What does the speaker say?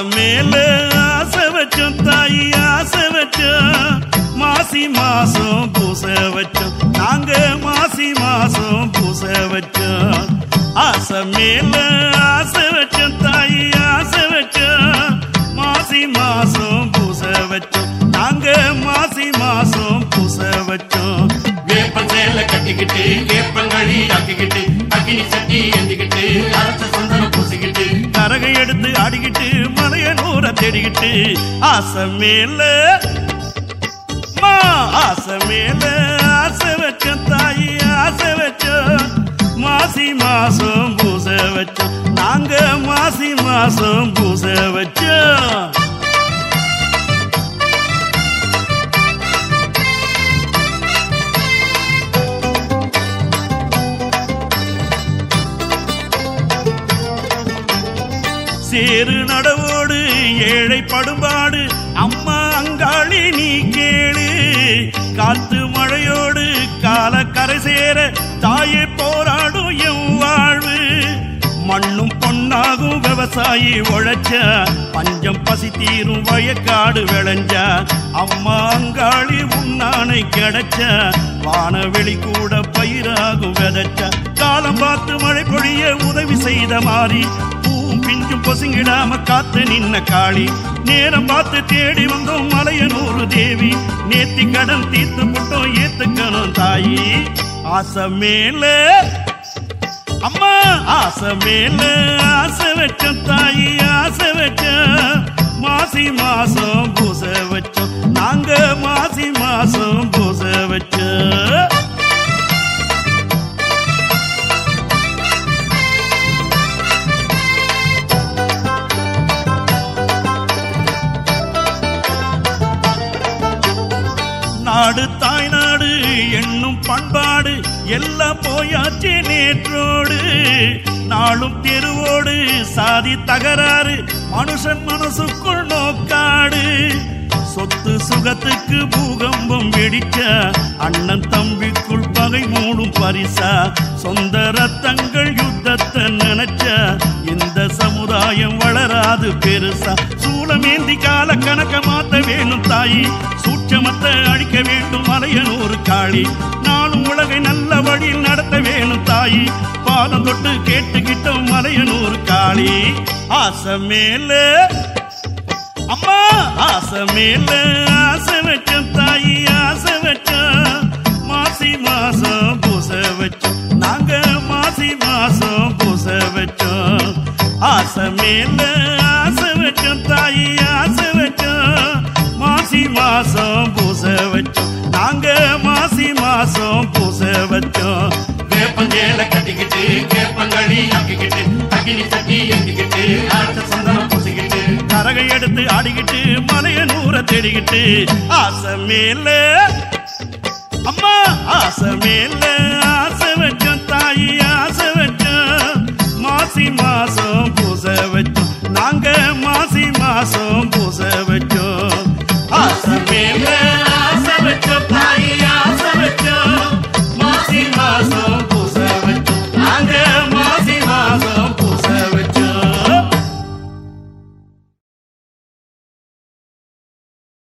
மேல ஆசை வச்சோம் தாயி ஆசை வச்சோம். மாசி மாசம் பூச வச்சோம். நாங்க மாசி மாசம் பூச வச்சோம். ஆசை மேல ஆசை வச்சோம் தாயி ஆசை வச்சோம். மாசி மாசம் பூச வச்சோம். நாங்க மாசி மாசம் பூச வச்சோம். வேப்பன் சேல கட்டிக்கிட்டு வேப்பங்கழி ஆக்கிக்கிட்டு அக்கினி சட்டி ஏந்திக்கிட்டு அரச சந்தனம் பூசிக்கிட்டு. கரகை எடுத்து ஆடிக்கிட்டு தேடிக்கிட்டு ஆசை மேல மா ஆசை மேல ஆசை வச்ச தாயி ஆசை வச்ச மாசி மாசம் பூச வச்சோம். நாங்க மாசி மாசம் பூச வச்சோம். சேரு நடவோடு ஏழை படும்பாடு. அம்மா அங்காளி நீ கேளு. காத்து மழையோடு கால கரை சேர தாயே போராடும் எம் வாழ்வு. மண்ணும் பொன்னாகும் விவசாயி உழைச்ச. பஞ்சம் பசி தீரும் வயக்காடு விளைஞ்ச. அம்மா அங்காளி உன்னானை கிடைச்ச. வானவெளி கூட பயிராகும் விதைச்ச. காலம் பார்த்து மழை பொழிய உதவி செய்த மாறி பிஞ்சும் பொசுங்கிடாம காத்து நின்ன காளி. நேரம் பார்த்து தேடி வந்தோம் மலையனூறு தேவி. நேத்தி கடன் தீர்த்து போட்டோம் ஏத்துக்கணும் தாயி. ஆசை மேல அம்மா ஆசை மேல ஆசை வச்ச தாயி ஆசை வச்ச மாசி மாசம் நாடு தாய் நாடு என்னும் பண்பாடு எல்லாம் போயாச்சு நேற்றோடு. நாளும் தெருவோடு சாதி தகராறு மனுஷன் மனசுக்குள் நோக்காடு. சொத்து சுகத்துக்கு பூகம்பம் வெடிச்ச அண்ணன் தம்பிக்குள் பகை மூடும் பரிசா. சொந்த ரத்தங்கள் யுத்தத்தை நினைச்ச இந்த சமுதாயம் வளராது பெருசா. சூளமேந்தி கால கணக்க மாத்த வேணும் தாயி சூட்சமத்தை அழிக்க வேண்டும் மலையனூர் காளி. நானும் உலகை நல்ல வழியில் நடத்த வேணும் தாயி. பாலம் தொட்டு கேட்டுக்கிட்டோம் மலையனூர் காளி. ஆசை மேல. அம்மா ஆசை மேல. ஆசை வச்சோம் தாயி ஆசை வச்சோம். மாசி மாசம் பூச வச்சோம். நாங்க மாசி மாசம் பூச வச்சோம். ஆசை மேல. மாசம் பூச வச்சோம். நாங்க மாசி மாசம் பூச வச்சோம். வேப்பன் சேல கட்டிக்கிட்டு வேப்பங்கழி ஆக்கிக்கிட்டு அக்கினி சட்டி ஏந்திக்கிட்டு அரச சந்தனம் பூசிக்கிட்டு. கரகை எடுத்து ஆடிக்கிட்டு மலைய நூற தேடிக்கிட்டு. ஆசை மேல அம்மா ஆசை மேல ஆசை வச்சோம் தாயி ஆசை प्रेम